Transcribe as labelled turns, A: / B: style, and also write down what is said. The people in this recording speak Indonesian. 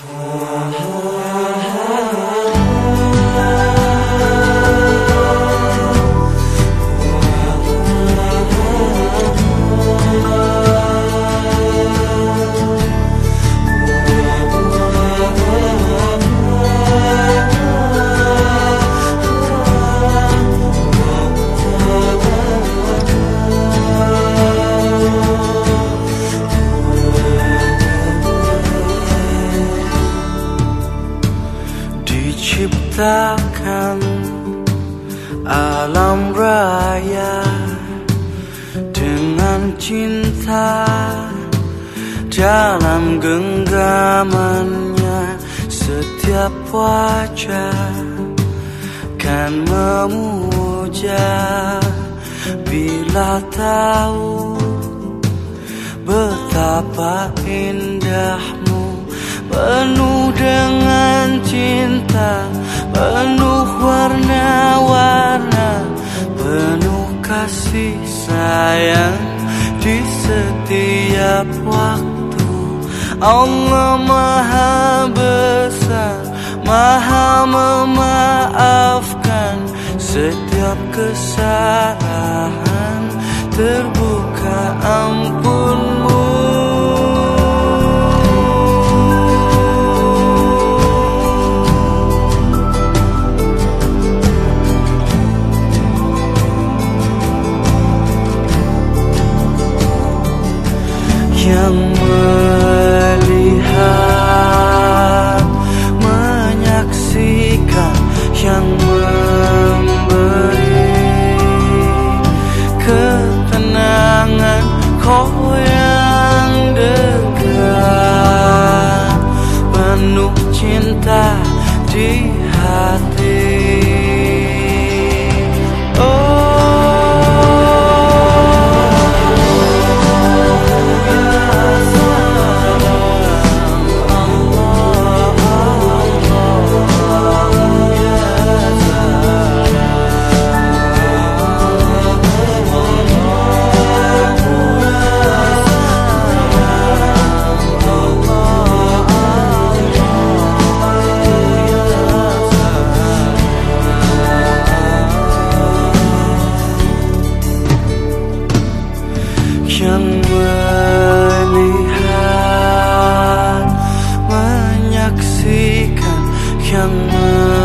A: Oh, Diciptakan alam raya dengan cinta dalam genggamannya setiap wajah kan memuja. Bila tahu betapa indahmu penuh warna-warna penuh kasih sayang di setiap waktu. Allah maha besar maha memaafkan setiap kesalahan. Terbuka ampunmu 相望